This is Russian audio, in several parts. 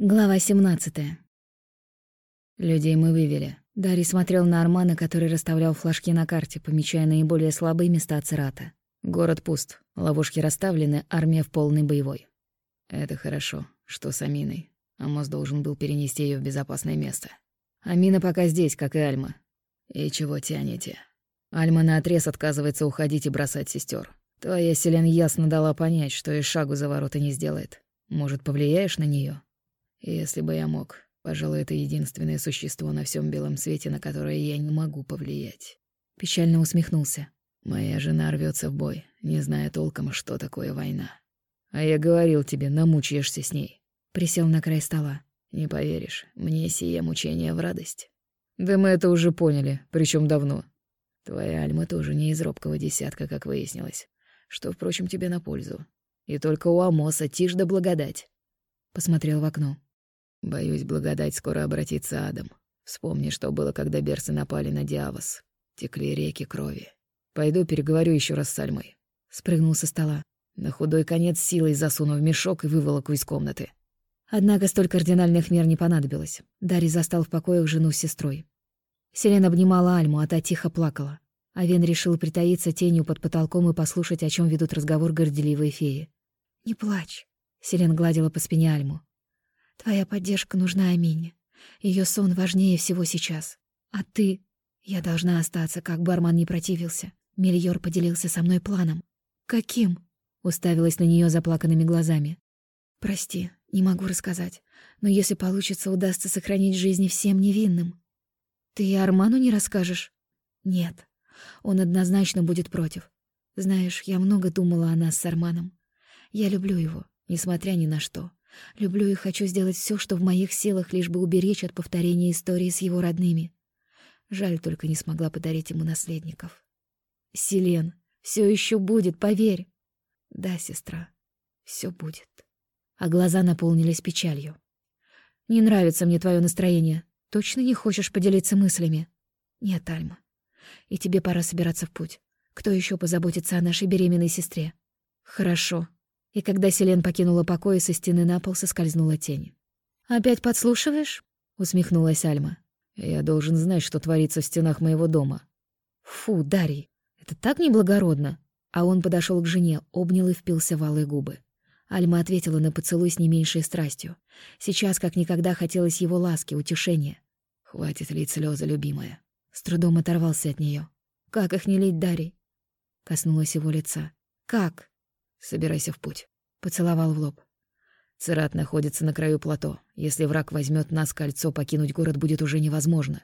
Глава 17. Людей мы вывели. Дарий смотрел на Армана, который расставлял флажки на карте, помечая наиболее слабые места Церата. Город пуст, ловушки расставлены, армия в полной боевой. Это хорошо. Что с Аминой? Амос должен был перенести ее в безопасное место. Амина пока здесь, как и Альма. И чего тянете? Альма наотрез отказывается уходить и бросать сестер. Твоя Селен ясно дала понять, что и шагу за ворота не сделает. Может, повлияешь на нее? Если бы я мог, пожалуй, это единственное существо на всем белом свете, на которое я не могу повлиять. Печально усмехнулся. Моя жена рвется в бой, не зная толком, что такое война. А я говорил тебе, намучаешься с ней. Присел на край стола. Не поверишь, мне сие мучение в радость. Да мы это уже поняли, причем давно. Твоя Альма тоже не из робкого десятка, как выяснилось. Что, впрочем, тебе на пользу. И только у Амоса тишь да благодать. Посмотрел в окно. Боюсь, благодать скоро обратится адом. Вспомни, что было, когда берсы напали на Диавос. Текли реки крови. Пойду переговорю еще раз с Альмой. Спрыгнул со стола. На худой конец силой засуну в мешок и выволоку из комнаты. Однако столь кардинальных мер не понадобилось. Дарий застал в покоях жену с сестрой. Селен обнимала Альму, а та тихо плакала. Авен решил притаиться тенью под потолком и послушать, о чем ведут разговор горделивые феи. «Не плачь», — Селен гладила по спине Альму. Твоя поддержка нужна Амине. Ее сон важнее всего сейчас. А ты... Я должна остаться, как бармен не противился. Мельор поделился со мной планом. Каким? Уставилась на нее заплаканными глазами. Прости, не могу рассказать. Но если получится, удастся сохранить жизни всем невинным. Ты и Арману не расскажешь? Нет. Он однозначно будет против. Знаешь, я много думала о нас с Арманом. Я люблю его, несмотря ни на что. Люблю и хочу сделать все, что в моих силах, лишь бы уберечь от повторения истории с его родными. Жаль, только не смогла подарить ему наследников. Селен, все еще будет, поверь. Да, сестра, все будет. А глаза наполнились печалью. Не нравится мне твое настроение. Точно не хочешь поделиться мыслями? Нет, Альма. И тебе пора собираться в путь. Кто еще позаботится о нашей беременной сестре? Хорошо. И когда Селен покинула покой, со стены на пол соскользнула тень. «Опять подслушиваешь?» — усмехнулась Альма. «Я должен знать, что творится в стенах моего дома». «Фу, Дарий, это так неблагородно!» А он подошел к жене, обнял и впился в алые губы. Альма ответила на поцелуй с не меньшей страстью. Сейчас как никогда хотелось его ласки, утешения. «Хватит лить слезы, любимая». С трудом оторвался от нее. «Как их не лить, Дарий?» Коснулась его лица. «Как?» Собирайся в путь. Поцеловал в лоб. Церат находится на краю плато. Если враг возьмет нас кольцо, покинуть город будет уже невозможно.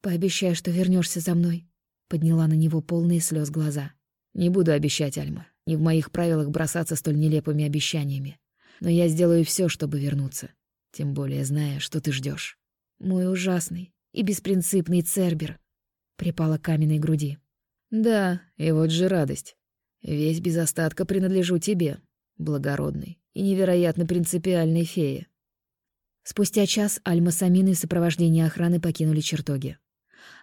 Пообещай, что вернешься за мной. Подняла на него полные слез глаза. Не буду обещать, Альма. Не в моих правилах бросаться столь нелепыми обещаниями. Но я сделаю все, чтобы вернуться. Тем более зная, что ты ждешь. Мой ужасный и беспринципный Цербер. Припала каменной груди. Да, и вот же радость. Весь без остатка принадлежу тебе, благородный и невероятно принципиальной фее. Спустя час Альма с Аминой в сопровождении охраны покинули чертоги.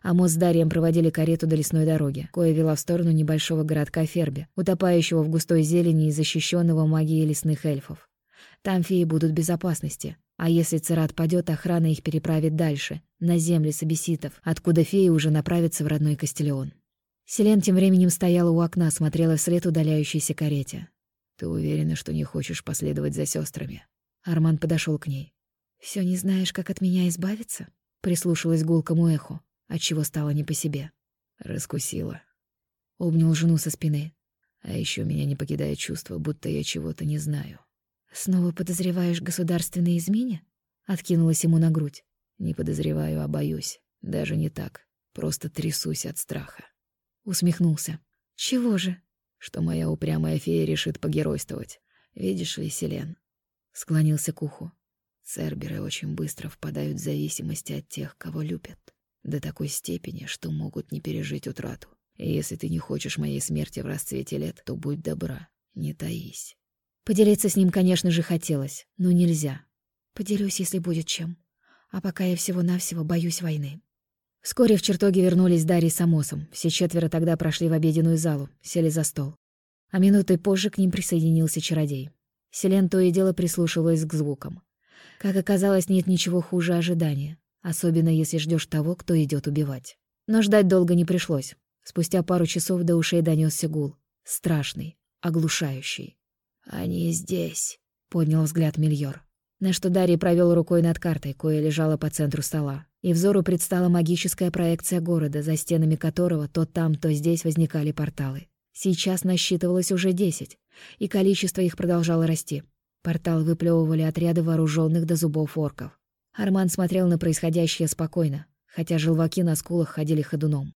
Амос с Дарием проводили карету до лесной дороги, кое вела в сторону небольшого городка Ферби, утопающего в густой зелени и защищенного магией лесных эльфов. Там феи будут в безопасности, а если Церат падет, охрана их переправит дальше, на земли Сабиситов, откуда феи уже направятся в родной Кастелеон. Селен тем временем стояла у окна, смотрела вслед удаляющейся карете. «Ты уверена, что не хочешь последовать за сестрами? Арман подошел к ней. Все не знаешь, как от меня избавиться?» Прислушалась гулкому эху, отчего стало не по себе. Раскусила. Обнял жену со спины. А еще меня не покидает чувство, будто я чего-то не знаю. «Снова подозреваешь государственные измене?» Откинулась ему на грудь. «Не подозреваю, а боюсь. Даже не так. Просто трясусь от страха». Усмехнулся. «Чего же?» «Что моя упрямая фея решит погеройствовать. Видишь ли, Селен?» Склонился к уху. Церберы очень быстро впадают в зависимости от тех, кого любят. До такой степени, что могут не пережить утрату. И если ты не хочешь моей смерти в расцвете лет, то будь добра, не таись. Поделиться с ним, конечно же, хотелось, но нельзя. Поделюсь, если будет чем. А пока я всего-навсего боюсь войны. Вскоре в чертоге вернулись Дарья с Амосом. Все четверо тогда прошли в обеденную залу, сели за стол. А минутой позже к ним присоединился чародей. Селен то и дело прислушивалась к звукам. Как оказалось, нет ничего хуже ожидания, особенно если ждешь того, кто идет убивать. Но ждать долго не пришлось. Спустя пару часов до ушей донесся гул. Страшный, оглушающий. «Они здесь», — поднял взгляд Мильор. На что Дарий провел рукой над картой, кое лежала по центру стола. И взору предстала магическая проекция города, за стенами которого то там, то здесь возникали порталы. Сейчас насчитывалось уже десять, и количество их продолжало расти. Портал выплевывали отряды вооруженных до зубов орков. Арман смотрел на происходящее спокойно, хотя желваки на скулах ходили ходуном.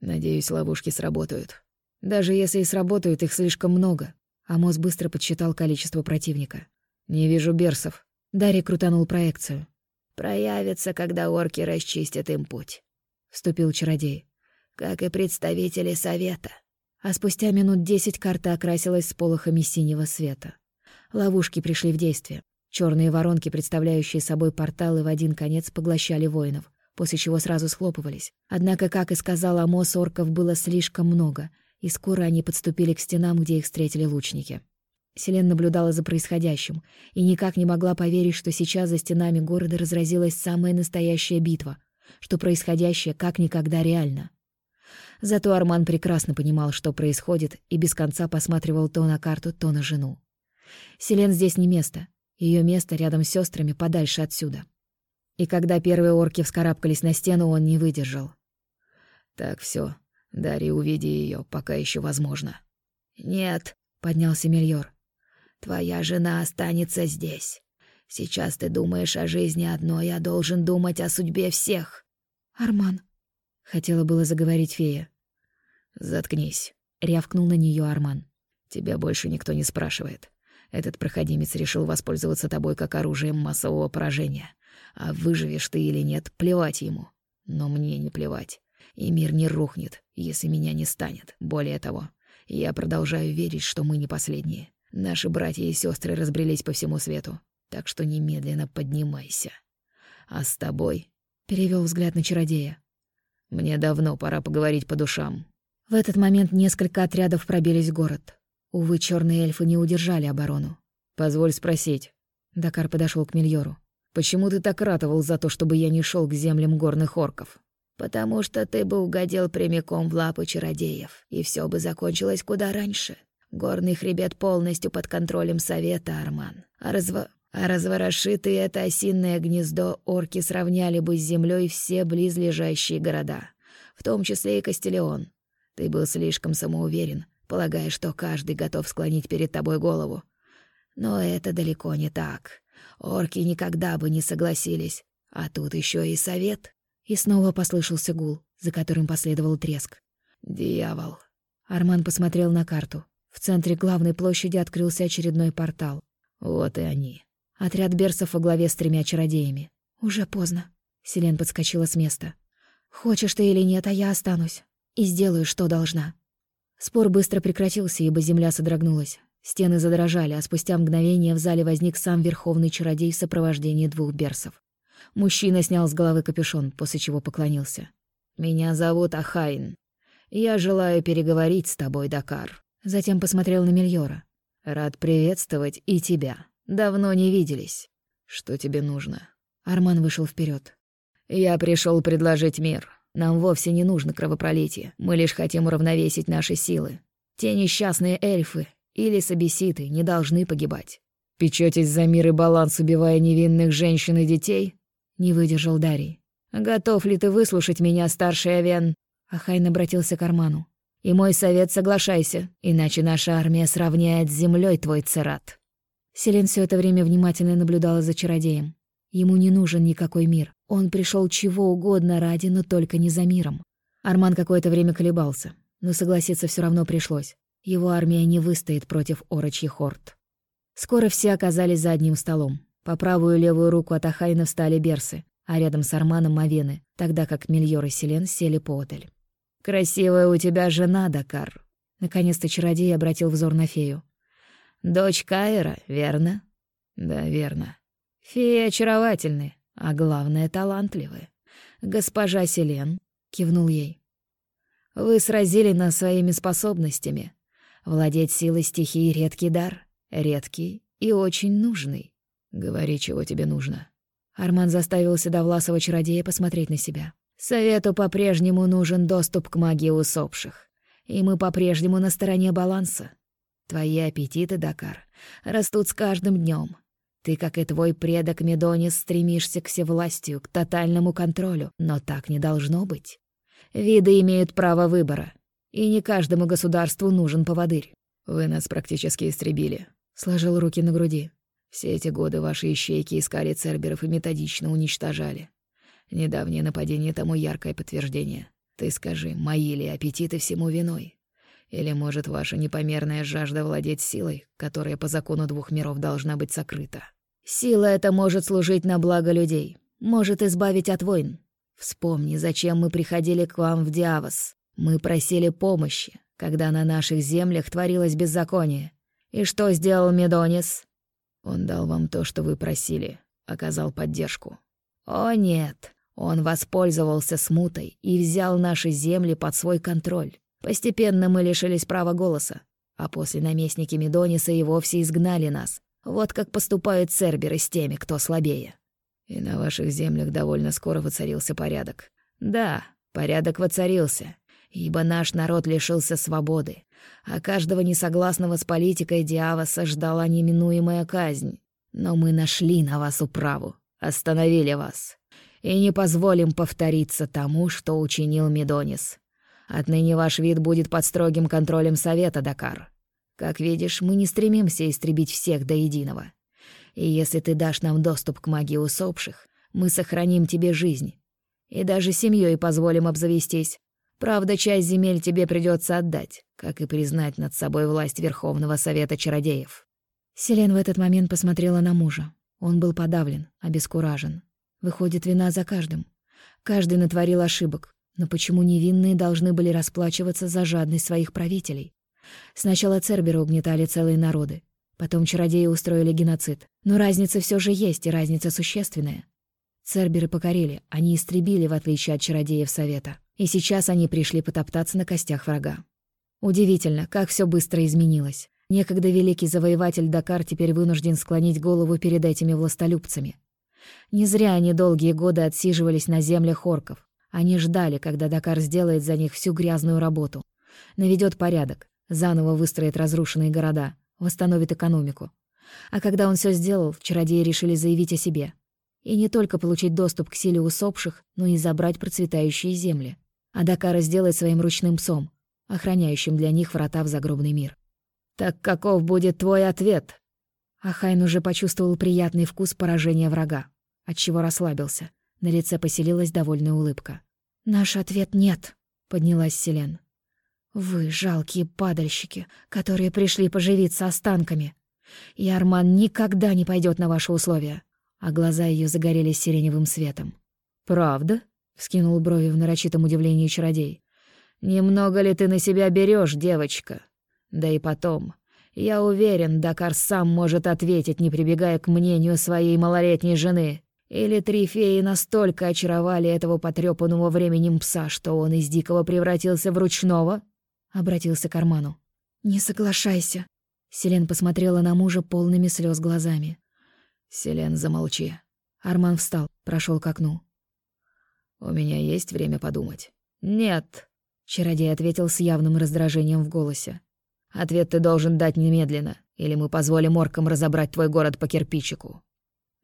«Надеюсь, ловушки сработают». «Даже если и сработают, их слишком много». Амос быстро подсчитал количество противника. «Не вижу берсов». Дарья крутанул проекцию. «Проявятся, когда орки расчистят им путь», — вступил чародей. «Как и представители совета». А спустя минут десять карта окрасилась с полохами синего света. Ловушки пришли в действие. Черные воронки, представляющие собой порталы, в один конец поглощали воинов, после чего сразу схлопывались. Однако, как и сказал Амос, орков было слишком много, и скоро они подступили к стенам, где их встретили лучники. Селен наблюдала за происходящим и никак не могла поверить, что сейчас за стенами города разразилась самая настоящая битва, что происходящее как никогда реально. Зато Арман прекрасно понимал, что происходит, и без конца посматривал то на карту, то на жену. Селен здесь не место. Ее место рядом с сестрами подальше отсюда. И когда первые орки вскарабкались на стену, он не выдержал. «Так все, Дарья, увиди ее, пока еще возможно». «Нет», — поднялся Мельор. «Твоя жена останется здесь. Сейчас ты думаешь о жизни одной, я должен думать о судьбе всех». «Арман», — хотела было заговорить фея. «Заткнись», — рявкнул на нее Арман. «Тебя больше никто не спрашивает. Этот проходимец решил воспользоваться тобой как оружием массового поражения. А выживешь ты или нет, плевать ему. Но мне не плевать. И мир не рухнет, если меня не станет. Более того, я продолжаю верить, что мы не последние. Наши братья и сестры разбрелись по всему свету. Так что немедленно поднимайся. А с тобой... Перевел взгляд на чародея. Мне давно пора поговорить по душам. В этот момент несколько отрядов пробились в город. Увы, черные эльфы не удержали оборону. «Позволь спросить». Дакар подошел к Мильору. «Почему ты так ратовал за то, чтобы я не шел к землям горных орков?» «Потому что ты бы угодил прямиком в лапы чародеев, и все бы закончилось куда раньше. Горный хребет полностью под контролем Совета, Арман. А, разво... а развороши ты это осинное гнездо, орки сравняли бы с землей все близлежащие города, в том числе и Кастелеон. Ты был слишком самоуверен, полагая, что каждый готов склонить перед тобой голову. Но это далеко не так. Орки никогда бы не согласились. А тут еще и совет. И снова послышался гул, за которым последовал треск. «Дьявол!» Арман посмотрел на карту. В центре главной площади открылся очередной портал. Вот и они. Отряд берсов во главе с тремя чародеями. «Уже поздно». Селен подскочила с места. «Хочешь ты или нет, а я останусь. И сделаю, что должна». Спор быстро прекратился, ибо земля содрогнулась. Стены задрожали, а спустя мгновение в зале возник сам верховный чародей в сопровождении двух берсов. Мужчина снял с головы капюшон, после чего поклонился. «Меня зовут Ахайн. Я желаю переговорить с тобой, Дакар». Затем посмотрел на Мильора. «Рад приветствовать и тебя. Давно не виделись. Что тебе нужно?» Арман вышел вперед. «Я пришел предложить мир. Нам вовсе не нужно кровопролитие. Мы лишь хотим уравновесить наши силы. Те несчастные эльфы или собеситы не должны погибать. Печётесь за мир и баланс, убивая невинных женщин и детей? Не выдержал Дарий. Готов ли ты выслушать меня, старший Авен? Ахайн обратился к Арману. И мой совет соглашайся, иначе наша армия сравняет с землей твой церат. Селен все это время внимательно наблюдала за чародеем. Ему не нужен никакой мир. Он пришел чего угодно ради, но только не за миром. Арман какое-то время колебался, но согласиться все равно пришлось. Его армия не выстоит против орочьих хорд. Скоро все оказались за одним столом. По правую и левую руку от Ахайна встали берсы, а рядом с Арманом — Мавены, тогда как Мильор и Селен сели поодаль. «Красивая у тебя жена, Дакар!» Наконец-то чародей обратил взор на фею. «Дочь Каира, верно?» «Да, верно». «Феи очаровательны, а главное, талантливы. Госпожа Селен», — кивнул ей. «Вы сразили нас своими способностями. Владеть силой стихии — редкий дар, редкий и очень нужный. Говори, чего тебе нужно». Арман заставил Седовласова чародея посмотреть на себя. «Совету по-прежнему нужен доступ к магии усопших. И мы по-прежнему на стороне баланса. Твои аппетиты, Дакар, растут с каждым днем. Ты, как и твой предок Медонис, стремишься к всевластию, к тотальному контролю, но так не должно быть. Виды имеют право выбора, и не каждому государству нужен поводырь. Вы нас практически истребили. Сложил руки на груди. Все эти годы ваши ищейки искали церберов и методично уничтожали. Недавнее нападение тому яркое подтверждение. Ты скажи, мои ли аппетиты всему виной? Или, может, ваша непомерная жажда владеть силой, которая по закону двух миров должна быть сокрыта? Сила эта может служить на благо людей, может избавить от войн. Вспомни, зачем мы приходили к вам в Диавос. Мы просили помощи, когда на наших землях творилось беззаконие. И что сделал Медонис? Он дал вам то, что вы просили, оказал поддержку. О нет, он воспользовался смутой и взял наши земли под свой контроль. Постепенно мы лишились права голоса, а после наместники Медониса и вовсе изгнали нас. Вот как поступают церберы с теми, кто слабее. И на ваших землях довольно скоро воцарился порядок. Да, порядок воцарился, ибо наш народ лишился свободы, а каждого несогласного с политикой Диаваса ждала неминуемая казнь. Но мы нашли на вас управу, остановили вас, и не позволим повториться тому, что учинил Медонис. Отныне ваш вид будет под строгим контролем Совета Дакар. Как видишь, мы не стремимся истребить всех до единого. И если ты дашь нам доступ к магии усопших, мы сохраним тебе жизнь. И даже семьей позволим обзавестись. Правда, часть земель тебе придется отдать, как и признать над собой власть Верховного Совета Чародеев». Селен в этот момент посмотрела на мужа. Он был подавлен, обескуражен. Выходит, вина за каждым. Каждый натворил ошибок, но почему невинные должны были расплачиваться за жадность своих правителей? Сначала церберы угнетали целые народы, потом чародеи устроили геноцид. Но разница все же есть, и разница существенная. Церберы покорили, они истребили, в отличие от чародеев Совета. И сейчас они пришли потоптаться на костях врага. Удивительно, как все быстро изменилось. Некогда великий завоеватель Дакар теперь вынужден склонить голову перед этими властолюбцами. Не зря они долгие годы отсиживались на землях орков. Они ждали, когда Дакар сделает за них всю грязную работу. Наведет порядок, заново выстроит разрушенные города, восстановит экономику. А когда он все сделал, чародеи решили заявить о себе. И не только получить доступ к силе усопших, но и забрать процветающие земли. А Дакара сделает своим ручным псом, охраняющим для них врата в загробный мир. «Так каков будет твой ответ?» Ахайн уже почувствовал приятный вкус поражения врага, отчего расслабился. На лице поселилась довольная улыбка. «Наш ответ — нет», — поднялась Селен. «Вы жалкие падальщики, которые пришли поживиться останками. И Арман никогда не пойдет на ваши условия». А глаза ее загорелись сиреневым светом. «Правда?» — вскинул брови в нарочитом удивлении чародей. «Немного ли ты на себя берешь, девочка? Да и потом, я уверен, Дакар сам может ответить, не прибегая к мнению своей малолетней жены. Или три феи настолько очаровали этого потрёпанного временем пса, что он из дикого превратился в ручного? Обратился к Арману. «Не соглашайся». Селен посмотрела на мужа полными слез глазами. «Селен, замолчи». Арман встал, прошел к окну. «У меня есть время подумать?» «Нет», — чародей ответил с явным раздражением в голосе. «Ответ ты должен дать немедленно, или мы позволим оркам разобрать твой город по кирпичику».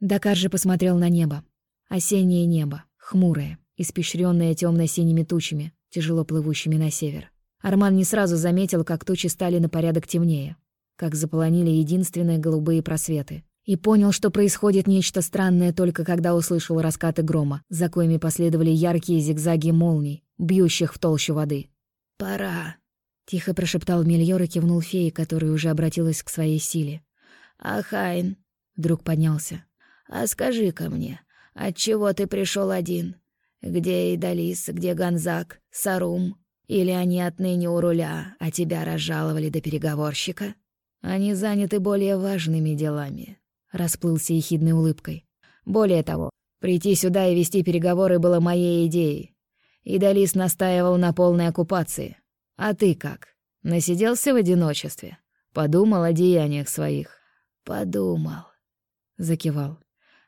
Дакар же посмотрел на небо. Осеннее небо, хмурое, испещрённое тёмно-синими тучами, тяжело плывущими на север. Арман не сразу заметил, как тучи стали на порядок темнее, как заполонили единственные голубые просветы. И понял, что происходит нечто странное только когда услышал раскаты грома, за коими последовали яркие зигзаги молний, бьющих в толщу воды. «Пора», — тихо прошептал Мильор и кивнул фее, которая уже обратилась к своей силе. «Ахайн», — вдруг поднялся. А скажи-ка мне, отчего ты пришел один? Где Идалис, где Гонзак, Сарум? Или они отныне у руля, а тебя разжаловали до переговорщика? Они заняты более важными делами. Расплылся ехидной улыбкой. Более того, прийти сюда и вести переговоры было моей идеей. Идалис настаивал на полной оккупации. А ты как? Насиделся в одиночестве? Подумал о деяниях своих? Подумал. закивал.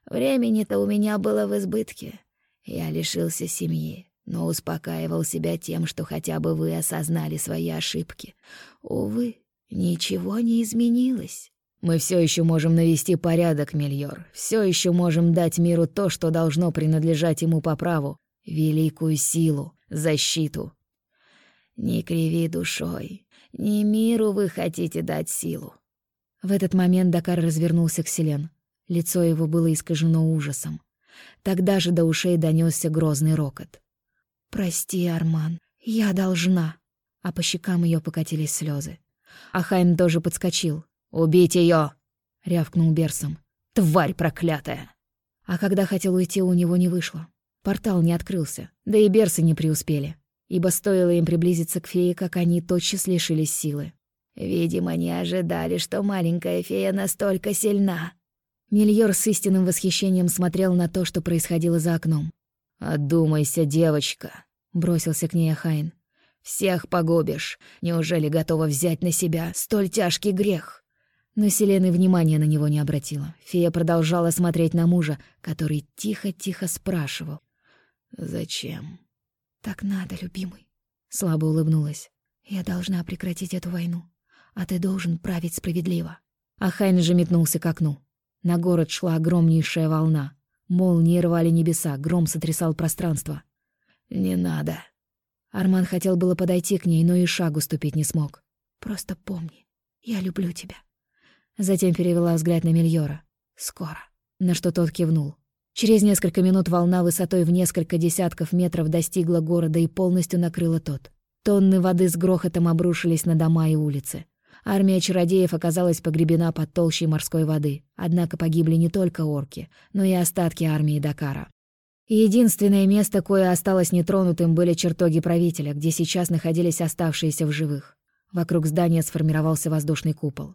Времени-то у меня было в избытке. Я лишился семьи, но успокаивал себя тем, что хотя бы вы осознали свои ошибки. Увы, ничего не изменилось. Мы все еще можем навести порядок, Мильор. Все еще можем дать миру то, что должно принадлежать ему по праву. Великую силу, защиту. Не криви душой. Не миру вы хотите дать силу. В этот момент Дакар развернулся к Селен. Лицо его было искажено ужасом. Тогда же до ушей донесся грозный рокот. «Прости, Арман, я должна!» А по щекам ее покатились слезы. Ахайм тоже подскочил. «Убить ее! рявкнул Берсом. «Тварь проклятая!» А когда хотел уйти, у него не вышло. Портал не открылся, да и берсы не преуспели, ибо стоило им приблизиться к фее, как они тотчас лишились силы. «Видимо, не ожидали, что маленькая фея настолько сильна», Мильор с истинным восхищением смотрел на то, что происходило за окном. «Одумайся, девочка», — бросился к ней Ахайн. «Всех погубишь. Неужели готова взять на себя столь тяжкий грех?» Но Селена внимания на него не обратила. Фея продолжала смотреть на мужа, который тихо-тихо спрашивал. «Зачем?» «Так надо, любимый», — слабо улыбнулась. «Я должна прекратить эту войну, а ты должен править справедливо». Ахайн же метнулся к окну. На город шла огромнейшая волна. Молнии рвали небеса, гром сотрясал пространство. «Не надо». Арман хотел было подойти к ней, но и шагу ступить не смог. «Просто помни, я люблю тебя». Затем перевела взгляд на Мильора. «Скоро». На что тот кивнул. Через несколько минут волна высотой в несколько десятков метров достигла города и полностью накрыла тот. Тонны воды с грохотом обрушились на дома и улицы. Армия чародеев оказалась погребена под толщей морской воды, однако погибли не только орки, но и остатки армии Дакара. единственное место, кое осталось нетронутым, были чертоги правителя, где сейчас находились оставшиеся в живых. Вокруг здания сформировался воздушный купол.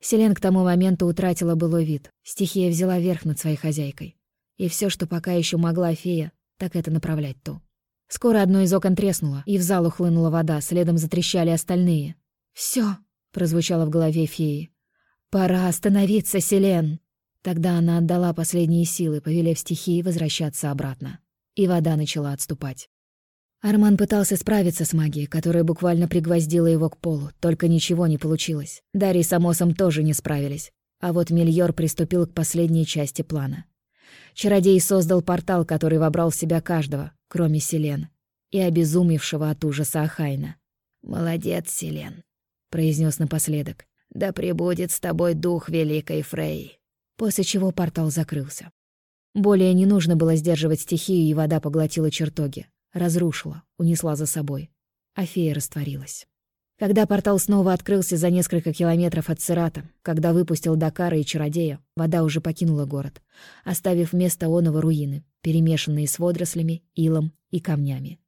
Селен к тому моменту утратила былой вид. Стихия взяла верх над своей хозяйкой. И все, что пока еще могла фея, так это направлять ту. Скоро одно из окон треснуло, и в зал ухлынула вода, следом затрещали остальные. Все, прозвучало в голове феи. «Пора остановиться, Селен!» Тогда она отдала последние силы, повелев стихии возвращаться обратно. И вода начала отступать. Арман пытался справиться с магией, которая буквально пригвоздила его к полу, только ничего не получилось. Дарий с Амосом тоже не справились. А вот Мильор приступил к последней части плана. Чародей создал портал, который вобрал в себя каждого, кроме Селен, и обезумевшего от ужаса Ахайна. «Молодец, Селен произнес напоследок. «Да пребудет с тобой дух великой Фрей». После чего портал закрылся. Более не нужно было сдерживать стихию, и вода поглотила чертоги. Разрушила, унесла за собой. А растворилась. Когда портал снова открылся за несколько километров от Церата, когда выпустил Дакара и Чародея, вода уже покинула город, оставив вместо оного руины, перемешанные с водорослями, илом и камнями.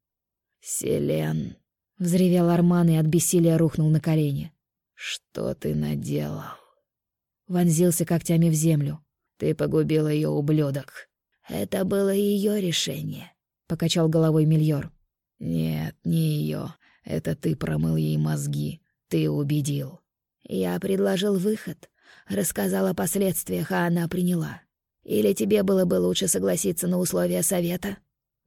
«Селен», Взревел Арман и от бессилия рухнул на колени. «Что ты наделал?» Вонзился когтями в землю. «Ты погубил ее, ублюдок. Это было ее решение», — покачал головой Мильор. «Нет, не ее. Это ты промыл ей мозги. Ты убедил. Я предложил выход, рассказал о последствиях, а она приняла. Или тебе было бы лучше согласиться на условия совета?»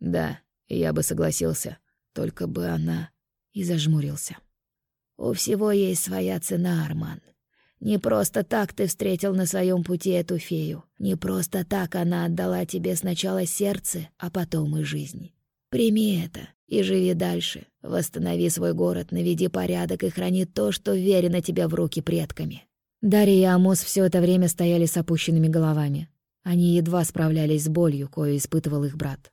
«Да, я бы согласился. Только бы она...» и зажмурился. «У всего есть своя цена, Арман. Не просто так ты встретил на своем пути эту фею. Не просто так она отдала тебе сначала сердце, а потом и жизнь. Прими это и живи дальше. Восстанови свой город, наведи порядок и храни то, что верено тебе в руки предками». Дарья и Амос все это время стояли с опущенными головами. Они едва справлялись с болью, кою испытывал их брат.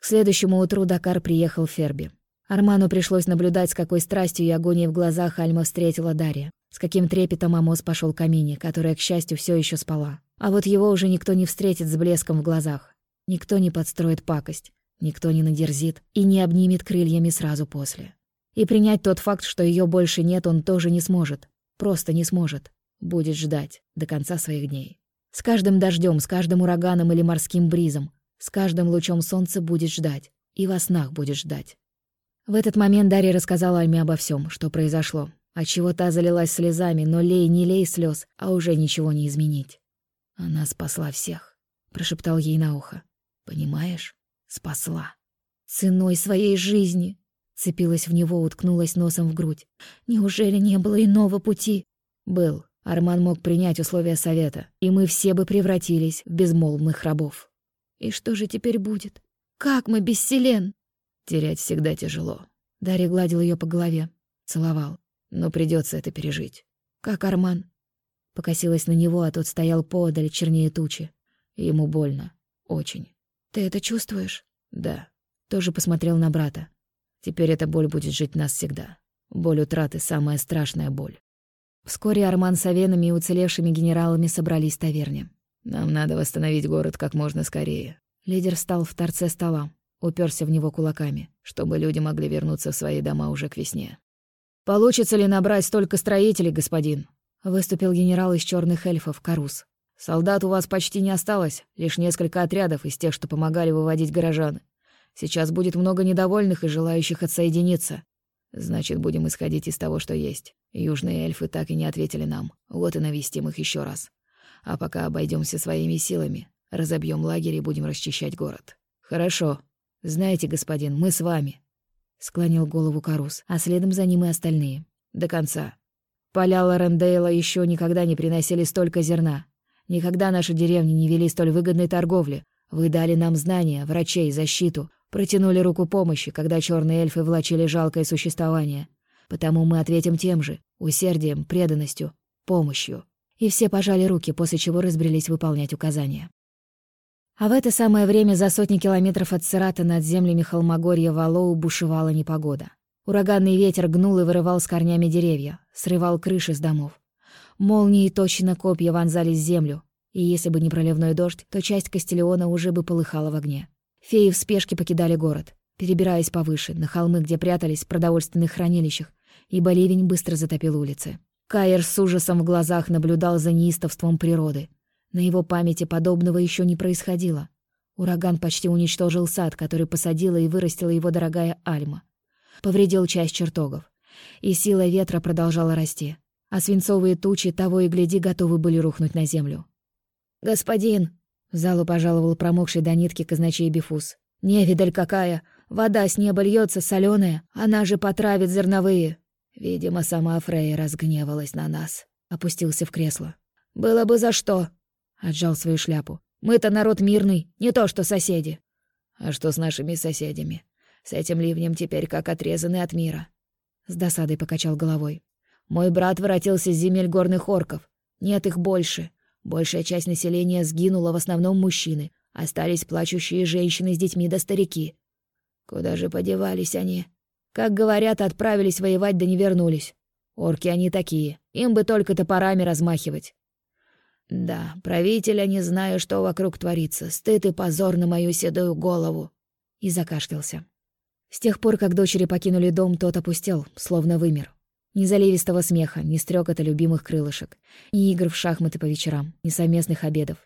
К следующему утру Дакар приехал в Ферби. Арману пришлось наблюдать, с какой страстью и агонией в глазах Альма встретила Дарья. С каким трепетом Амос пошел к Амине, которая, к счастью, все еще спала. А вот его уже никто не встретит с блеском в глазах. Никто не подстроит пакость, никто не надерзит и не обнимет крыльями сразу после. И принять тот факт, что ее больше нет, он тоже не сможет. Просто не сможет. Будет ждать до конца своих дней. С каждым дождем, с каждым ураганом или морским бризом, с каждым лучом солнца будет ждать. И во снах будет ждать. В этот момент Дарья рассказала Альме обо всем, что произошло. Отчего та залилась слезами, но лей не лей слез, а уже ничего не изменить. Она спасла всех, прошептал ей на ухо. Понимаешь? Спасла. Ценой своей жизни. Цепилась в него, уткнулась носом в грудь. Неужели не было иного пути? Был. Арман мог принять условия совета, и мы все бы превратились в безмолвных рабов. И что же теперь будет? Как мы без Селен? Терять всегда тяжело. Дарья гладил ее по голове, целовал. Но придется это пережить. Как Арман? Покосилась на него, а тот стоял поодаль, чернее тучи. Ему больно. Очень. Ты это чувствуешь? Да. Тоже посмотрел на брата. Теперь эта боль будет жить нас всегда. Боль утраты — самая страшная боль. Вскоре Арман с Авенами и уцелевшими генералами собрались в таверне. «Нам надо восстановить город как можно скорее». Лидер встал в торце стола, уперся в него кулаками, чтобы люди могли вернуться в свои дома уже к весне. «Получится ли набрать столько строителей, господин?» Выступил генерал из черных эльфов, Карус. «Солдат у вас почти не осталось, лишь несколько отрядов из тех, что помогали выводить горожан. Сейчас будет много недовольных и желающих отсоединиться. Значит, будем исходить из того, что есть. Южные эльфы так и не ответили нам. Вот и навестим их еще раз. А пока обойдемся своими силами, разобьем лагерь и будем расчищать город. Хорошо. Знаете, господин, мы с вами. Склонил голову Карус, а следом за ним и остальные. До конца. Поля Лорендейла еще никогда не приносили столько зерна. Никогда наши деревни не вели столь выгодной торговли. Вы дали нам знания, врачей, защиту, Протянули руку помощи, когда черные эльфы влачили жалкое существование. Потому мы ответим тем же — усердием, преданностью, помощью. И все пожали руки, после чего разбрелись выполнять указания. А в это самое время за сотни километров от Сырата над землями холмогорья Валоу бушевала непогода. Ураганный ветер гнул и вырывал с корнями деревья, срывал крыши с домов. Молнии точно копья вонзались в землю, и если бы не проливной дождь, то часть Кастелеона уже бы полыхала в огне. Феи в спешке покидали город, перебираясь повыше, на холмы, где прятались в продовольственных хранилищах, ибо ливень быстро затопил улицы. Кайер с ужасом в глазах наблюдал за неистовством природы. На его памяти подобного еще не происходило. Ураган почти уничтожил сад, который посадила и вырастила его дорогая Альма. Повредил часть чертогов. И сила ветра продолжала расти. А свинцовые тучи того и гляди готовы были рухнуть на землю. «Господин!» В залу пожаловал промокший до нитки казначей Бифус. «Невидаль какая! Вода с неба льется соленая, она же потравит зерновые!» Видимо, сама Фрейя разгневалась на нас. Опустился в кресло. «Было бы за что!» Отжал свою шляпу. «Мы-то народ мирный, не то что соседи!» «А что с нашими соседями? С этим ливнем теперь как отрезаны от мира!» С досадой покачал головой. «Мой брат воротился с земель горных орков. Нет их больше. Большая часть населения сгинула, в основном мужчины. Остались плачущие женщины с детьми да старики. Куда же подевались они? Как говорят, отправились воевать да не вернулись. Орки они такие, им бы только топорами размахивать. Да, правителя, не знаю, что вокруг творится. Стыд и позор на мою седую голову. И закашлялся. С тех пор, как дочери покинули дом, тот опустел, словно вымер. Ни заливистого смеха, ни стрекота любимых крылышек, ни игр в шахматы по вечерам, ни совместных обедов.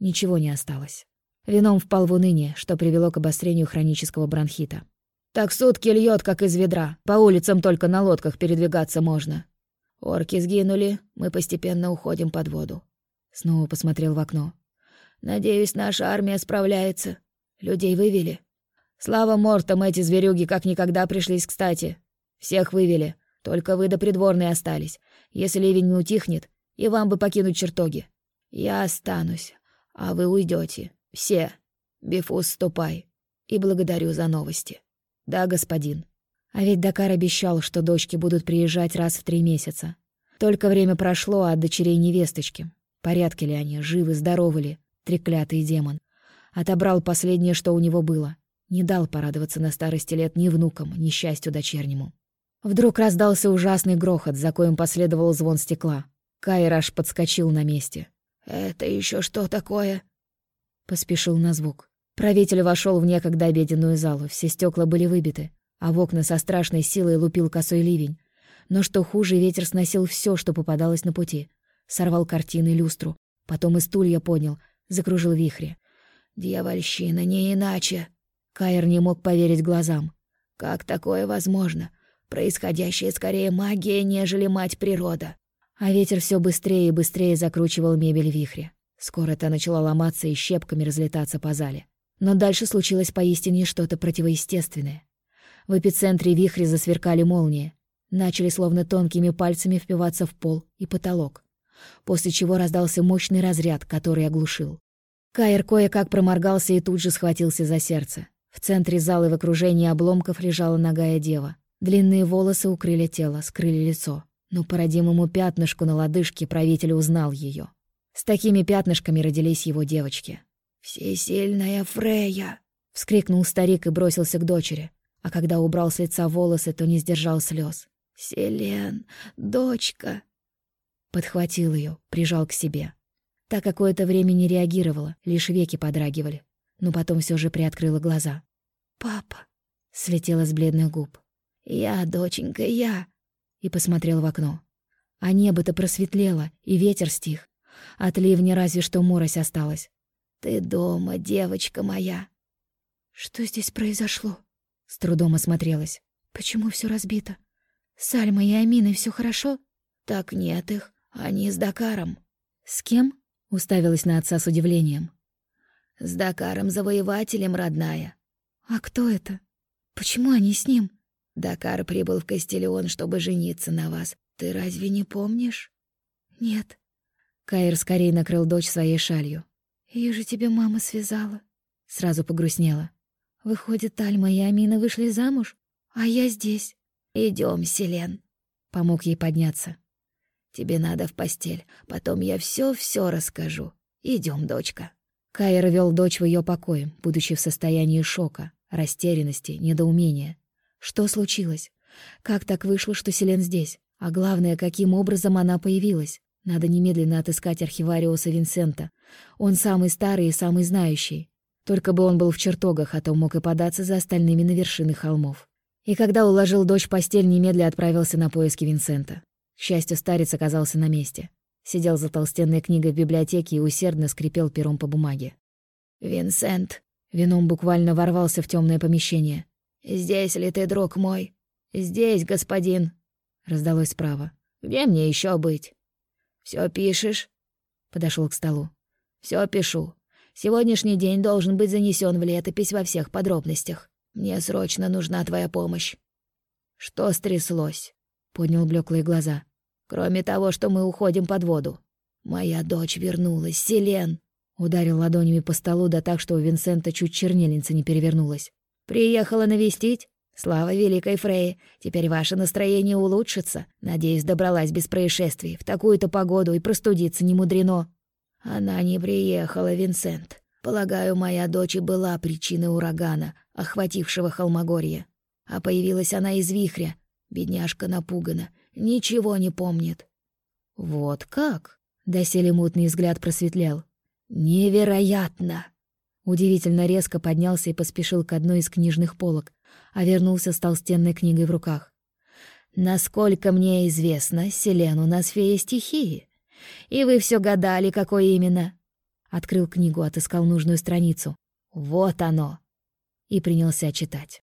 Ничего не осталось. Вином впал в уныние, что привело к обострению хронического бронхита. «Так сутки льет, как из ведра. По улицам только на лодках передвигаться можно. Орки сгинули, мы постепенно уходим под воду». Снова посмотрел в окно. «Надеюсь, наша армия справляется. Людей вывели. Слава Мортам, эти зверюги как никогда пришлись кстати. Всех вывели. Только вы до придворной остались. Если ливень не утихнет, и вам бы покинуть чертоги. Я останусь, а вы уйдете. Все. Бифус, ступай. И благодарю за новости. Да, господин. А ведь Дакар обещал, что дочки будут приезжать раз в три месяца. Только время прошло, а от дочерей невесточки. Порядки ли они, живы, здоровы ли? Треклятый демон. Отобрал последнее, что у него было. Не дал порадоваться на старости лет ни внукам, ни счастью дочернему. Вдруг раздался ужасный грохот, за коим последовал звон стекла. Кайраш подскочил на месте. «Это еще что такое?» Поспешил на звук. Правитель вошел в некогда обеденную залу, все стекла были выбиты, а в окна со страшной силой лупил косой ливень. Но что хуже, ветер сносил все, что попадалось на пути. Сорвал картины, люстру. Потом и стулья поднял, закружил вихре. «Дьявольщина, не иначе!» Кайр не мог поверить глазам. «Как такое возможно? Происходящее скорее магия, нежели мать природа. А ветер все быстрее и быстрее закручивал мебель в вихре. Скоро та начала ломаться и щепками разлетаться по зале. Но дальше случилось поистине что-то противоестественное. В эпицентре вихри засверкали молнии. Начали словно тонкими пальцами впиваться в пол и потолок. После чего раздался мощный разряд, который оглушил. Кайр кое-как проморгался и тут же схватился за сердце. В центре зала в окружении обломков лежала ногая дева. Длинные волосы укрыли тело, скрыли лицо. Но по родимому пятнышку на лодыжке правитель узнал ее. С такими пятнышками родились его девочки. «Всесильная Фрея!» — вскрикнул старик и бросился к дочери. А когда убрал с лица волосы, то не сдержал слез. «Селен, дочка!» Подхватил ее, прижал к себе. Та какое-то время не реагировала, лишь веки подрагивали. Но потом все же приоткрыла глаза. «Папа!» — слетела с бледных губ. «Я, доченька, я!» И посмотрел в окно. А небо-то просветлело, и ветер стих. От ливня разве что морось осталась. «Ты дома, девочка моя!» «Что здесь произошло?» С трудом осмотрелась. «Почему все разбито? С Альмой и Аминой все хорошо?» «Так нет их. Они с Дакаром». «С кем?» — уставилась на отца с удивлением. «С Дакаром-завоевателем, родная». «А кто это? Почему они с ним?» «Дакар прибыл в Кастелион, чтобы жениться на вас. Ты разве не помнишь?» «Нет». Каир скорее накрыл дочь своей шалью. «Ее же тебе мама связала». Сразу погрустнела. «Выходит, Альма и Амина вышли замуж, а я здесь». Идем, Селен». Помог ей подняться. «Тебе надо в постель, потом я все-все расскажу. Идем, дочка». Кайр вел дочь в ее покое, будучи в состоянии шока, растерянности, недоумения. Что случилось? Как так вышло, что Селен здесь? А главное, каким образом она появилась? Надо немедленно отыскать архивариуса Винсента. Он самый старый и самый знающий. Только бы он был в чертогах, а то мог и податься за остальными на вершины холмов. И когда уложил дочь в постель, немедля отправился на поиски Винсента. К счастью, старец оказался на месте. Сидел за толстенной книгой в библиотеке и усердно скрипел пером по бумаге. «Винсент!» Вином буквально ворвался в темное помещение. «Здесь ли ты, друг мой?» «Здесь, господин!» Раздалось справа. «Где мне еще быть?» Все пишешь?» Подошел к столу. Все пишу. Сегодняшний день должен быть занесен в летопись во всех подробностях. Мне срочно нужна твоя помощь». «Что стряслось?» — поднял блеклые глаза. «Кроме того, что мы уходим под воду. Моя дочь вернулась, Селен!» Ударил ладонями по столу, да так, что у Винсента чуть чернильница не перевернулась. «Приехала навестить? Слава великой Фрейе, теперь ваше настроение улучшится. Надеюсь, добралась без происшествий. В такую-то погоду и простудиться не мудрено. Она не приехала, Винсент. Полагаю, моя дочь и была причиной урагана, охватившего Холмогорье. А появилась она из вихря. Бедняжка напугана, ничего не помнит. Вот как? Доселе мутный взгляд просветлел. Невероятно! Удивительно резко поднялся и поспешил к одной из книжных полок, а вернулся с толстенной книгой в руках. «Насколько мне известно, Селен у нас фея стихии. И вы все гадали, какой именно?» Открыл книгу, отыскал нужную страницу. «Вот оно!» И принялся читать.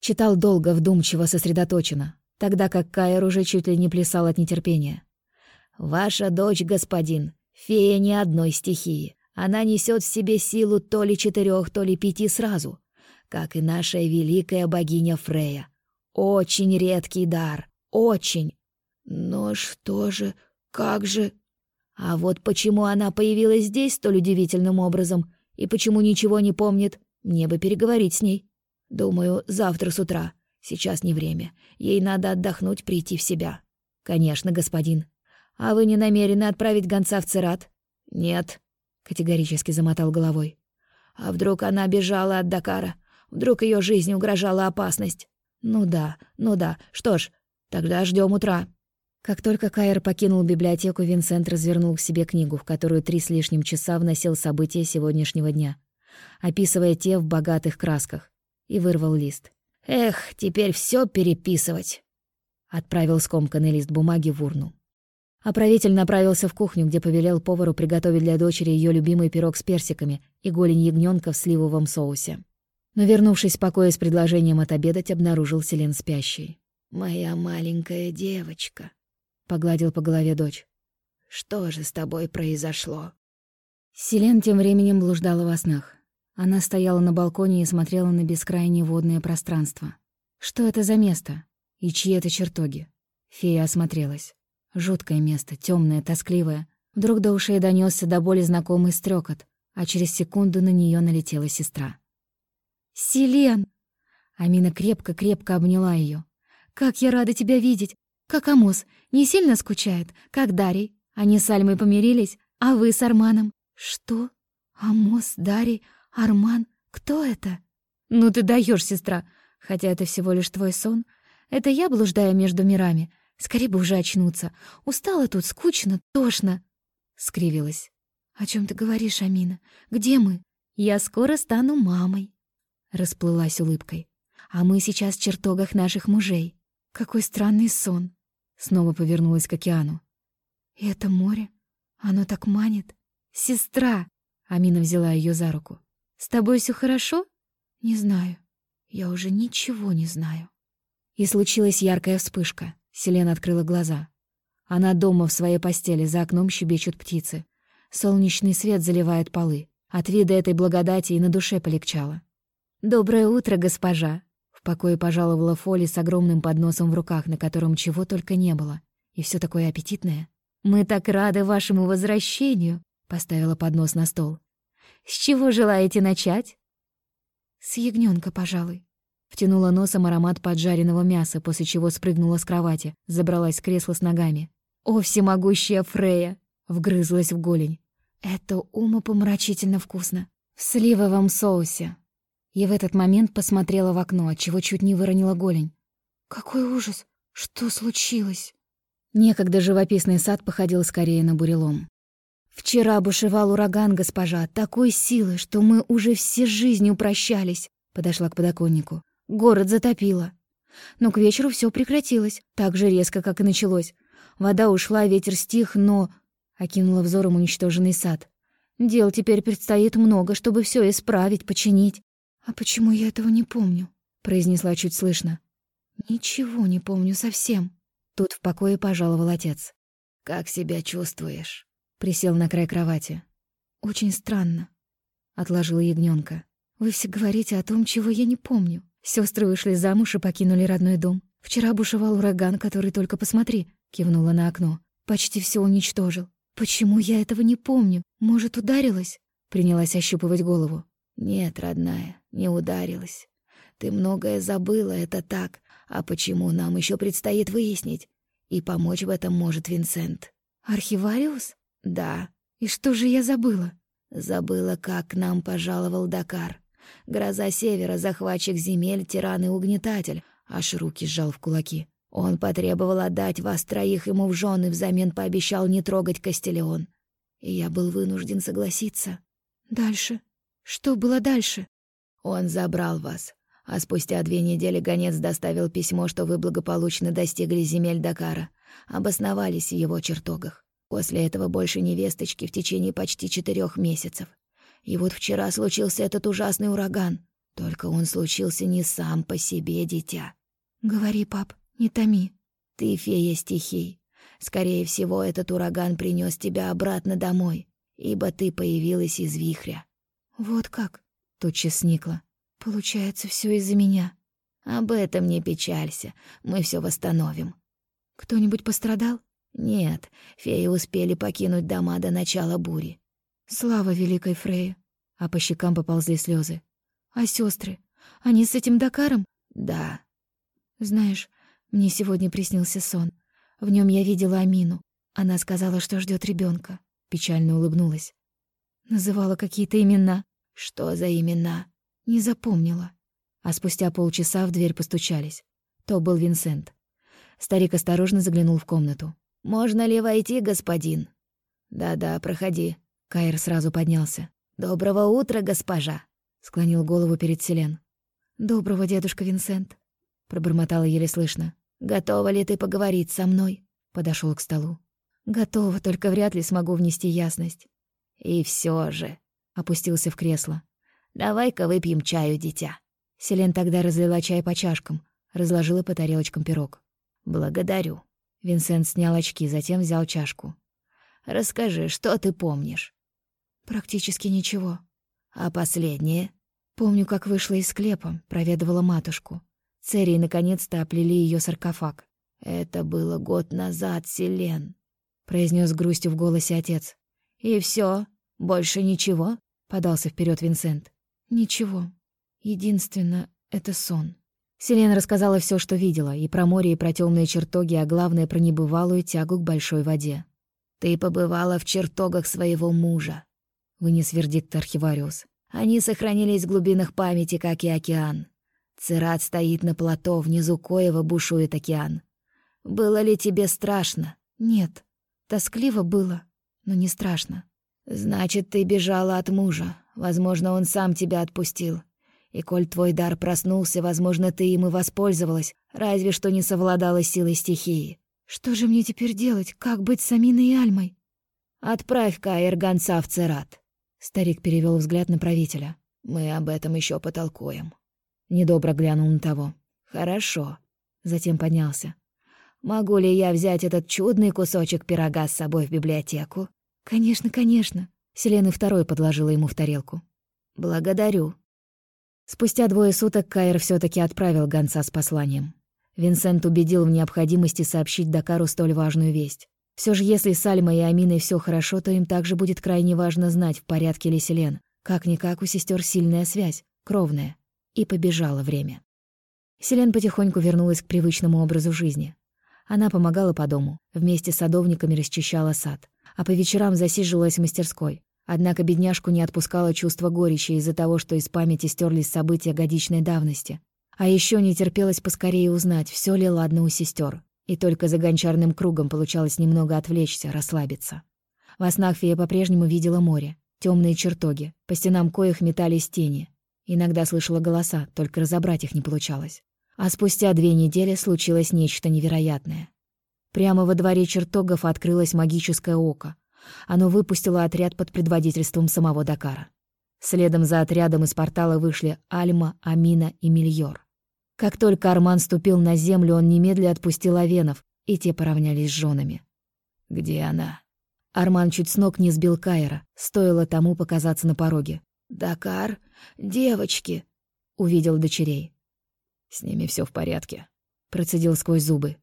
Читал долго, вдумчиво, сосредоточенно, тогда как Каир уже чуть ли не плясал от нетерпения. «Ваша дочь, господин, фея не одной стихии. Она несет в себе силу то ли четырех, то ли пяти сразу как и наша великая богиня Фрея. Очень редкий дар, очень. Но что же, как же... А вот почему она появилась здесь столь удивительным образом и почему ничего не помнит, мне бы переговорить с ней. Думаю, завтра с утра. Сейчас не время. Ей надо отдохнуть, прийти в себя. Конечно, господин. А вы не намерены отправить гонца в Церат? Нет, категорически замотал головой. А вдруг она бежала от Дакара? Вдруг ее жизни угрожала опасность. Ну да, ну да. Что ж, тогда ждем утра. Как только Кайр покинул библиотеку, Винсент развернул к себе книгу, в которую три с лишним часа вносил события сегодняшнего дня, описывая те в богатых красках, и вырвал лист. «Эх, теперь все переписывать!» Отправил скомканный лист бумаги в урну. А правитель направился в кухню, где повелел повару приготовить для дочери ее любимый пирог с персиками и голень ягненка в сливовом соусе. Но, вернувшись в покое с предложением отобедать, обнаружил Селен спящей. «Моя маленькая девочка», — погладил по голове дочь. «Что же с тобой произошло?» Селен тем временем блуждала во снах. Она стояла на балконе и смотрела на бескрайнее водное пространство. Что это за место? И чьи это чертоги? Фея осмотрелась. Жуткое место, темное, тоскливое. Вдруг до ушей донесся до боли знакомый стрекот, а через секунду на нее налетела сестра. «Селен!» Амина крепко-крепко обняла ее. «Как я рада тебя видеть! Как Амос, не сильно скучает? Как Дарий? Они с Альмой помирились, а вы с Арманом?» «Что? Амос, Дарий, Арман? Кто это?» «Ну ты даешь, сестра! Хотя это всего лишь твой сон. Это я блуждаю между мирами. Скорее бы уже очнуться. Устала тут, скучно, тошно!» Скривилась. «О чем ты говоришь, Амина? Где мы? Я скоро стану мамой!» Расплылась улыбкой. «А мы сейчас в чертогах наших мужей. Какой странный сон!» Снова повернулась к океану. «И это море? Оно так манит!» «Сестра!» Амина взяла ее за руку. «С тобой все хорошо?» «Не знаю. Я уже ничего не знаю». И случилась яркая вспышка. Селена открыла глаза. Она дома в своей постели, за окном щебечут птицы. Солнечный свет заливает полы. От вида этой благодати и на душе полегчало. «Доброе утро, госпожа!» В покое пожаловала Фоли с огромным подносом в руках, на котором чего только не было. И все такое аппетитное. «Мы так рады вашему возвращению!» Поставила поднос на стол. «С чего желаете начать?» «С ягнёнка, пожалуй». Втянула носом аромат поджаренного мяса, после чего спрыгнула с кровати, забралась в кресло с ногами. «О, всемогущая Фрея!» — вгрызлась в голень. «Это умопомрачительно вкусно. В сливовом соусе». И в этот момент посмотрела в окно, отчего чуть не выронила голень. «Какой ужас! Что случилось?» Некогда живописный сад походил скорее на бурелом. «Вчера бушевал ураган, госпожа, такой силы, что мы уже все жизни упрощались», — подошла к подоконнику. «Город затопило. Но к вечеру все прекратилось, так же резко, как и началось. Вода ушла, ветер стих, но...» — окинула взором уничтоженный сад. «Дел теперь предстоит много, чтобы все исправить, починить». «А почему я этого не помню?» — произнесла чуть слышно. «Ничего не помню совсем». Тут в покое пожаловал отец. «Как себя чувствуешь?» Присел на край кровати. «Очень странно», — отложила ягнёнка. «Вы все говорите о том, чего я не помню. Сестры вышли замуж и покинули родной дом. Вчера бушевал ураган, который только посмотри», — кивнула на окно. «Почти все уничтожил. Почему я этого не помню? Может, ударилась?» Принялась ощупывать голову. «Нет, родная, не ударилась. Ты многое забыла, это так. А почему, нам еще предстоит выяснить. И помочь в этом может Винсент». «Архивариус?» Да. И что же я забыла? Забыла, как к нам пожаловал Дакар. Гроза севера, захватчик земель, тиран и угнетатель. Аж руки сжал в кулаки. Он потребовал отдать вас троих ему в жены, взамен пообещал не трогать Кастелеон. И я был вынужден согласиться. Дальше? Что было дальше? Он забрал вас. А спустя две недели гонец доставил письмо, что вы благополучно достигли земель Дакара, обосновались в его чертогах. После этого больше невесточки в течение почти четырех месяцев. И вот вчера случился этот ужасный ураган. Только он случился не сам по себе, дитя. Говори, пап, не томи. Ты фея стихий. Скорее всего, этот ураган принес тебя обратно домой, ибо ты появилась из вихря. Вот как? Тотчас сникла. Получается, все из-за меня. Об этом не печалься, мы все восстановим. Кто-нибудь пострадал? Нет, феи успели покинуть дома до начала бури. Слава великой Фрейе. А по щекам поползли слезы. А сестры? Они с этим Дакаром? Да. Знаешь, мне сегодня приснился сон. В нем я видела Амину. Она сказала, что ждет ребенка. Печально улыбнулась. Называла какие-то имена. Что за имена? Не запомнила. А спустя полчаса в дверь постучались. То был Винсент. Старик осторожно заглянул в комнату. «Можно ли войти, господин?» «Да-да, проходи». Кайр сразу поднялся. «Доброго утра, госпожа!» Склонил голову перед Селен. «Доброго, дедушка Винсент!» Пробормотала еле слышно. «Готова ли ты поговорить со мной?» Подошел к столу. «Готова, только вряд ли смогу внести ясность». «И все же...» Опустился в кресло. «Давай-ка выпьем чаю, дитя». Селен тогда разлила чай по чашкам, разложила по тарелочкам пирог. «Благодарю». Винсент снял очки, затем взял чашку. «Расскажи, что ты помнишь?» Практически ничего. А последнее? Помню, как вышла из склепа, проведывала матушку. Церии наконец-то оплели ее саркофаг. «Это было год назад, Селен», — произнес грустью в голосе отец. «И все, Больше ничего?» — подался вперед Винсент. «Ничего. Единственное, это сон». Селена рассказала все, что видела, и про море, и про темные чертоги, а главное, про небывалую тягу к большой воде. «Ты побывала в чертогах своего мужа», — вынес вердикт архивариус. «Они сохранились в глубинах памяти, как и океан. Цират стоит на плато, внизу коего бушует океан. Было ли тебе страшно? Нет. Тоскливо было, но не страшно. Значит, ты бежала от мужа. Возможно, он сам тебя отпустил. И коль твой дар проснулся, возможно, ты им и воспользовалась, разве что не совладала силой стихии. Что же мне теперь делать? Как быть с Аминой и Альмой? Отправь Каэр гонца в Церат. Старик перевел взгляд на правителя. Мы об этом еще потолкуем. Недобро глянул на того. «Хорошо». Затем поднялся. «Могу ли я взять этот чудный кусочек пирога с собой в библиотеку?» «Конечно, конечно». Селена второй подложила ему в тарелку. «Благодарю». Спустя двое суток Кайр все таки отправил гонца с посланием. Винсент убедил в необходимости сообщить Дакару столь важную весть. Все же если с Альмой и Аминой все хорошо, то им также будет крайне важно знать, в порядке ли Селен. Как-никак у сестер сильная связь, кровная. И побежало время. Селен потихоньку вернулась к привычному образу жизни. Она помогала по дому, вместе с садовниками расчищала сад, а по вечерам засиживалась в мастерской. Однако бедняжку не отпускало чувство горечи из-за того, что из памяти стерлись события годичной давности. А еще не терпелось поскорее узнать, все ли ладно у сестер. И только за гончарным кругом получалось немного отвлечься, расслабиться. Во снах фея по-прежнему видела море, темные чертоги, по стенам коих метались тени, Иногда слышала голоса, только разобрать их не получалось. А спустя две недели случилось нечто невероятное. Прямо во дворе чертогов открылось магическое око. Оно выпустило отряд под предводительством самого Дакара. Следом за отрядом из портала вышли Альма, Амина и Мильор. Как только Арман ступил на землю, он немедля отпустил Авенов, и те поравнялись с женами. «Где она?» Арман чуть с ног не сбил Кайра, стоило тому показаться на пороге. «Дакар? Девочки!» — увидел дочерей. «С ними все в порядке», — процедил сквозь зубы.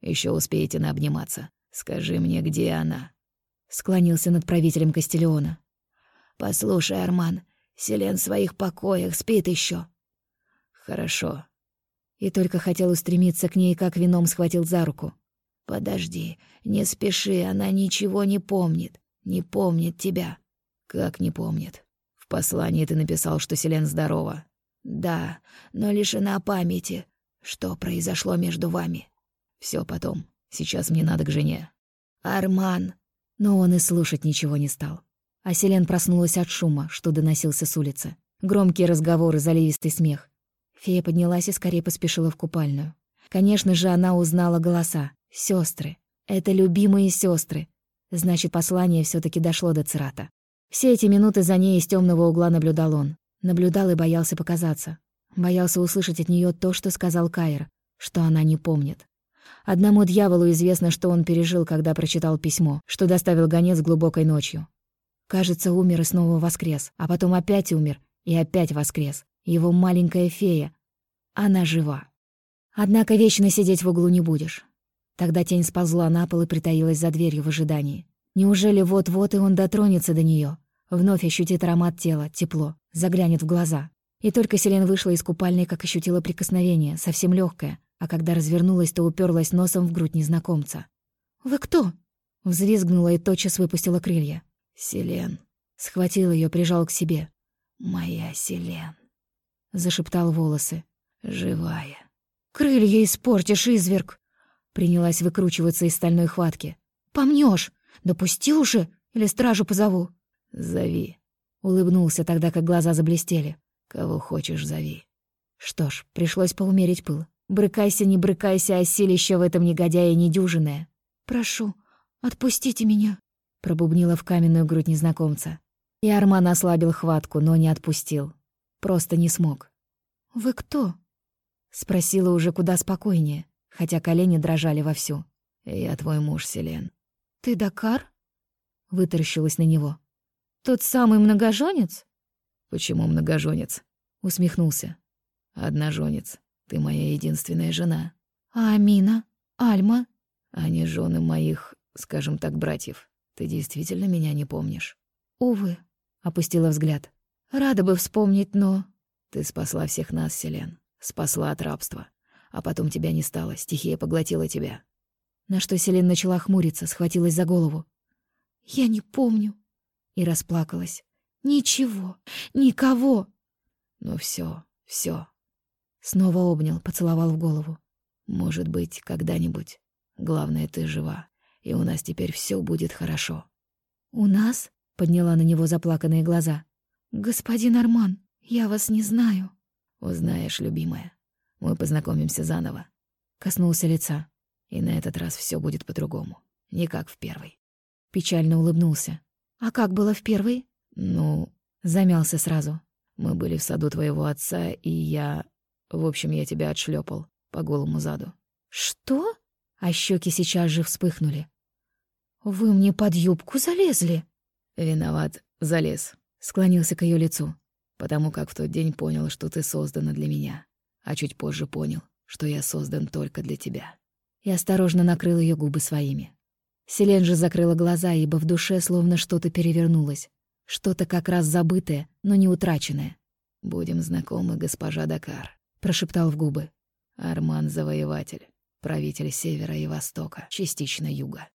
Еще успеете наобниматься. Скажи мне, где она?» Склонился над правителем Кастелеона. «Послушай, Арман, Селен в своих покоях спит еще. «Хорошо». И только хотел устремиться к ней, как вином схватил за руку. «Подожди, не спеши, она ничего не помнит. Не помнит тебя». «Как не помнит?» послании ты написал, что Селен здорова. Да, но лишена памяти. Что произошло между вами? Все потом. Сейчас мне надо к жене. Арман. Но он и слушать ничего не стал. А Селен проснулась от шума, что доносился с улицы. Громкие разговоры, заливистый смех. Фея поднялась и скорее поспешила в купальную. Конечно же, она узнала голоса. Сестры. Это любимые сестры. Значит, послание все таки дошло до Цирата. Все эти минуты за ней из темного угла наблюдал он. Наблюдал и боялся показаться. Боялся услышать от нее то, что сказал Кайр, что она не помнит. Одному дьяволу известно, что он пережил, когда прочитал письмо, что доставил гонец глубокой ночью. Кажется, умер и снова воскрес, а потом опять умер и опять воскрес. Его маленькая фея. Она жива. Однако вечно сидеть в углу не будешь. Тогда тень сползла на пол и притаилась за дверью в ожидании. Неужели вот-вот и он дотронется до нее, вновь ощутит аромат тела, тепло, заглянет в глаза? И только Селен вышла из купальной, как ощутила прикосновение, совсем легкое, а когда развернулась, то уперлась носом в грудь незнакомца. «Вы кто?» Взвизгнула и тотчас выпустила крылья. «Селен». Схватил ее, прижал к себе. «Моя Селен». Зашептал волосы. «Живая». «Крылья испортишь, изверг!» Принялась выкручиваться из стальной хватки. «Помнёшь! Допусти уже, или стражу позову?» «Зови», — улыбнулся тогда, как глаза заблестели. «Кого хочешь, зови». Что ж, пришлось поумерить пыл. Брыкайся, не брыкайся, а силище в этом негодяе недюжинное. «Прошу, отпустите меня», — пробубнила в каменную грудь незнакомца. И Арман ослабил хватку, но не отпустил. Просто не смог. «Вы кто?» — спросила уже куда спокойнее, хотя колени дрожали вовсю. «Я твой муж, Селен», «Ты Дакар?» — вытаращилась на него. Тот самый многоженец? Почему многоженец? Усмехнулся. Одноженец. Ты моя единственная жена. А Амина? Альма? Они жены моих, скажем так, братьев. Ты действительно меня не помнишь? Увы, опустила взгляд. Рада бы вспомнить, но... Ты спасла всех нас, Селен. Спасла от рабства. А потом тебя не стало, стихия поглотила тебя. На что Селен начала хмуриться, схватилась за голову. «Я не помню». И расплакалась. «Ничего, никого». «Ну все, все. Снова обнял, поцеловал в голову. «Может быть, когда-нибудь. Главное, ты жива, и у нас теперь все будет хорошо». «У нас?» — подняла на него заплаканные глаза. «Господин Арман, я вас не знаю». «Узнаешь, любимая. Мы познакомимся заново». Коснулся лица. И на этот раз все будет по-другому. Не как в первый. Печально улыбнулся. «А как было в первый?» «Ну...» Замялся сразу. «Мы были в саду твоего отца, и я... В общем, я тебя отшлепал по голому заду». «Что?» А щеки сейчас же вспыхнули. «Вы мне под юбку залезли?» «Виноват, залез», — склонился к ее лицу. «Потому как в тот день понял, что ты создана для меня, а чуть позже понял, что я создан только для тебя» и осторожно накрыл ее губы своими. Селен же закрыла глаза, ибо в душе словно что-то перевернулось. Что-то как раз забытое, но не утраченное. «Будем знакомы, госпожа Дакар», — прошептал в губы. «Арман — завоеватель, правитель севера и востока, частично юга.